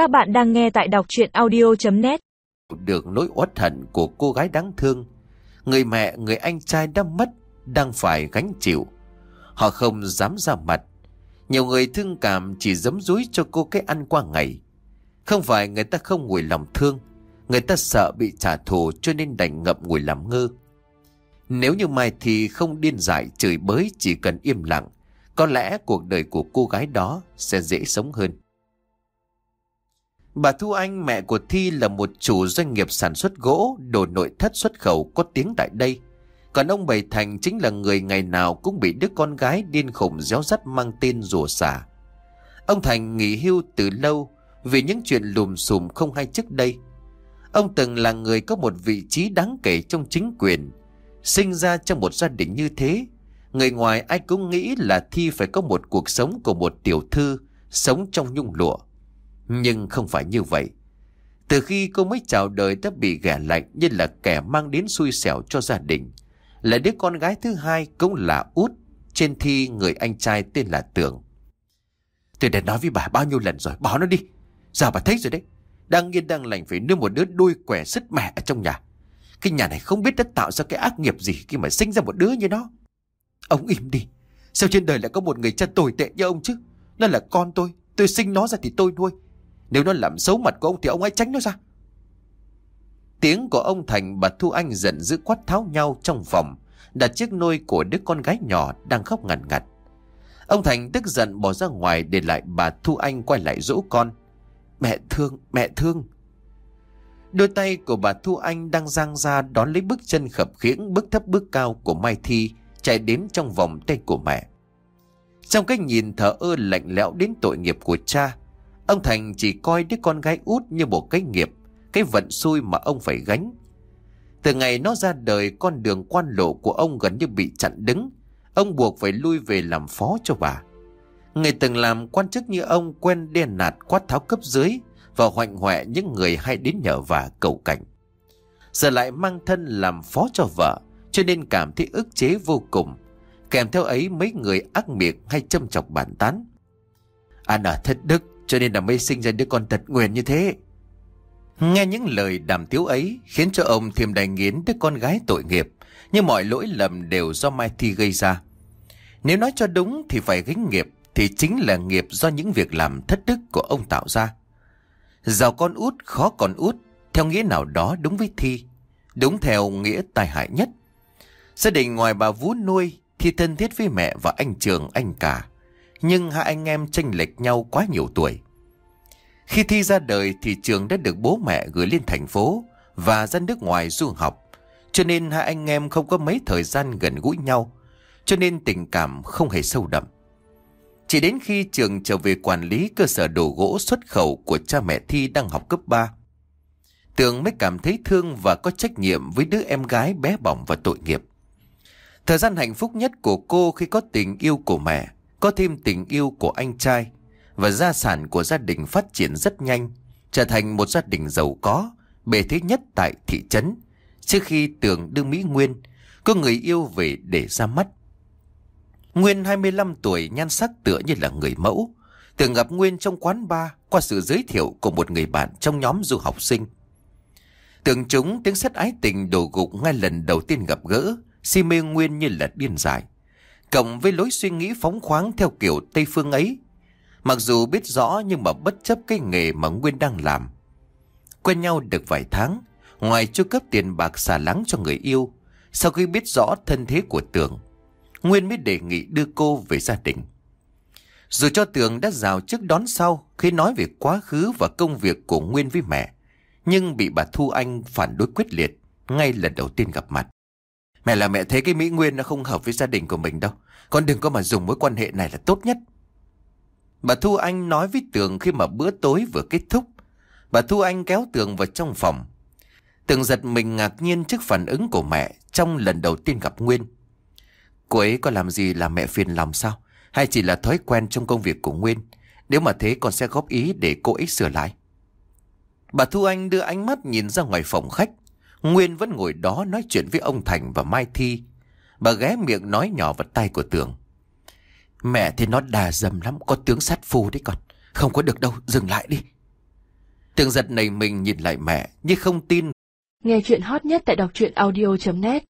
Các bạn đang nghe tại đọc chuyện audio.net Được nỗi uất hận của cô gái đáng thương Người mẹ, người anh trai đã mất Đang phải gánh chịu. Họ không dám ra mặt. Nhiều người thương cảm chỉ dấm dúi cho cô cái ăn qua ngày. Không phải người ta không ngồi lòng thương Người ta sợ bị trả thù cho nên đành ngậm ngùi làm ngơ. Nếu như Mai thì không điên dại chửi bới chỉ cần im lặng Có lẽ cuộc đời của cô gái đó sẽ dễ sống hơn. Bà Thu Anh, mẹ của Thi là một chủ doanh nghiệp sản xuất gỗ, đồ nội thất xuất khẩu có tiếng tại đây. Còn ông Bảy Thành chính là người ngày nào cũng bị đứa con gái điên khủng réo rắt mang tên rùa xả. Ông Thành nghỉ hưu từ lâu vì những chuyện lùm xùm không hay trước đây. Ông từng là người có một vị trí đáng kể trong chính quyền. Sinh ra trong một gia đình như thế, người ngoài ai cũng nghĩ là Thi phải có một cuộc sống của một tiểu thư sống trong nhung lụa. Nhưng không phải như vậy. Từ khi cô mới chào đời đã bị ghẻ lạnh như là kẻ mang đến xui xẻo cho gia đình. Là đứa con gái thứ hai cũng là út trên thi người anh trai tên là Tường. Tôi đã nói với bà bao nhiêu lần rồi, bỏ nó đi. Giờ bà thấy rồi đấy. Đang yên đang lành phải nuôi một đứa đuôi quẻ sứt mẻ ở trong nhà. Cái nhà này không biết đã tạo ra cái ác nghiệp gì khi mà sinh ra một đứa như nó. Ông im đi. Sao trên đời lại có một người cha tồi tệ như ông chứ? Nó là con tôi. Tôi sinh nó ra thì tôi nuôi. Nếu nó làm xấu mặt của ông thì ông hãy tránh nó ra. Tiếng của ông Thành bà Thu Anh giận dữ quát tháo nhau trong phòng, đặt chiếc nôi của đứa con gái nhỏ đang khóc ngặt ngặt. Ông Thành tức giận bỏ ra ngoài để lại bà Thu Anh quay lại dỗ con. Mẹ thương, mẹ thương. Đôi tay của bà Thu Anh đang giang ra đón lấy bước chân khập khiễng bước thấp bước cao của Mai Thi chạy đến trong vòng tay của mẹ. Trong cái nhìn thở ơ lạnh lẽo đến tội nghiệp của cha, Ông Thành chỉ coi đứa con gái út như một cái nghiệp, cái vận xui mà ông phải gánh. Từ ngày nó ra đời, con đường quan lộ của ông gần như bị chặn đứng. Ông buộc phải lui về làm phó cho bà. Người từng làm quan chức như ông quen đen nạt quát tháo cấp dưới và hoạnh hoẹ những người hay đến nhờ và cầu cảnh. Giờ lại mang thân làm phó cho vợ, cho nên cảm thấy ức chế vô cùng. Kèm theo ấy mấy người ác miệng hay châm chọc bản tán. À, anh ở thất đức, cho nên là mới sinh ra đứa con tật nguyền như thế. Nghe những lời đàm tiếu ấy Khiến cho ông thêm đành nghiến đứa con gái tội nghiệp. Nhưng mọi lỗi lầm đều do Mai Thi gây ra. Nếu nói cho đúng thì phải gánh nghiệp, Thì chính là nghiệp do những việc làm thất đức của ông tạo ra. Giàu con út, khó còn út, Theo nghĩa nào đó đúng với Thi, Đúng theo nghĩa tai hại nhất. Gia đình ngoài bà Vú nuôi, Thi thân thiết với mẹ và anh Trường, anh cả nhưng hai anh em tranh lệch nhau quá nhiều tuổi. Khi thi ra đời thì trường đã được bố mẹ gửi lên thành phố và ra nước ngoài du học, cho nên hai anh em không có mấy thời gian gần gũi nhau, cho nên tình cảm không hề sâu đậm. Chỉ đến khi trường trở về quản lý cơ sở đồ gỗ xuất khẩu của cha mẹ Thi đang học cấp 3, Tường mới cảm thấy thương và có trách nhiệm với đứa em gái bé bỏng và tội nghiệp. Thời gian hạnh phúc nhất của cô khi có tình yêu của mẹ có thêm tình yêu của anh trai và gia sản của gia đình phát triển rất nhanh, trở thành một gia đình giàu có, bề thế nhất tại thị trấn. Trước khi tưởng đương Mỹ Nguyên, có người yêu về để ra mắt. Nguyên 25 tuổi nhan sắc tựa như là người mẫu. Từng gặp Nguyên trong quán bar qua sự giới thiệu của một người bạn trong nhóm du học sinh. Tưởng chúng tiếng sét ái tình đổ gục ngay lần đầu tiên gặp gỡ, si mê Nguyên như là điên dại. Cộng với lối suy nghĩ phóng khoáng theo kiểu Tây Phương ấy. Mặc dù biết rõ nhưng mà bất chấp cái nghề mà Nguyên đang làm. Quen nhau được vài tháng, ngoài chu cấp tiền bạc xả lắng cho người yêu, sau khi biết rõ thân thế của Tường, Nguyên mới đề nghị đưa cô về gia đình. Dù cho Tường đã rào trước đón sau khi nói về quá khứ và công việc của Nguyên với mẹ, nhưng bị bà Thu Anh phản đối quyết liệt ngay lần đầu tiên gặp mặt. Mẹ là mẹ thấy cái Mỹ Nguyên nó không hợp với gia đình của mình đâu. Con đừng có mà dùng mối quan hệ này là tốt nhất. Bà Thu Anh nói với Tường khi mà bữa tối vừa kết thúc. Bà Thu Anh kéo Tường vào trong phòng. Tường giật mình ngạc nhiên trước phản ứng của mẹ trong lần đầu tiên gặp Nguyên. Cô ấy có làm gì làm mẹ phiền lòng sao? Hay chỉ là thói quen trong công việc của Nguyên? Nếu mà thế, con sẽ góp ý để cô ấy sửa lại. Bà Thu Anh đưa ánh mắt nhìn ra ngoài phòng khách. Nguyên vẫn ngồi đó nói chuyện với ông Thành và Mai Thi. Bà ghé miệng nói nhỏ vào tay của Tường. Mẹ thì nó đà dầm lắm, có tướng sát phu đấy con. Không có được đâu, dừng lại đi. Tường giật này mình nhìn lại mẹ, nhưng không tin. Nghe chuyện hot nhất tại đọc truyện audio.net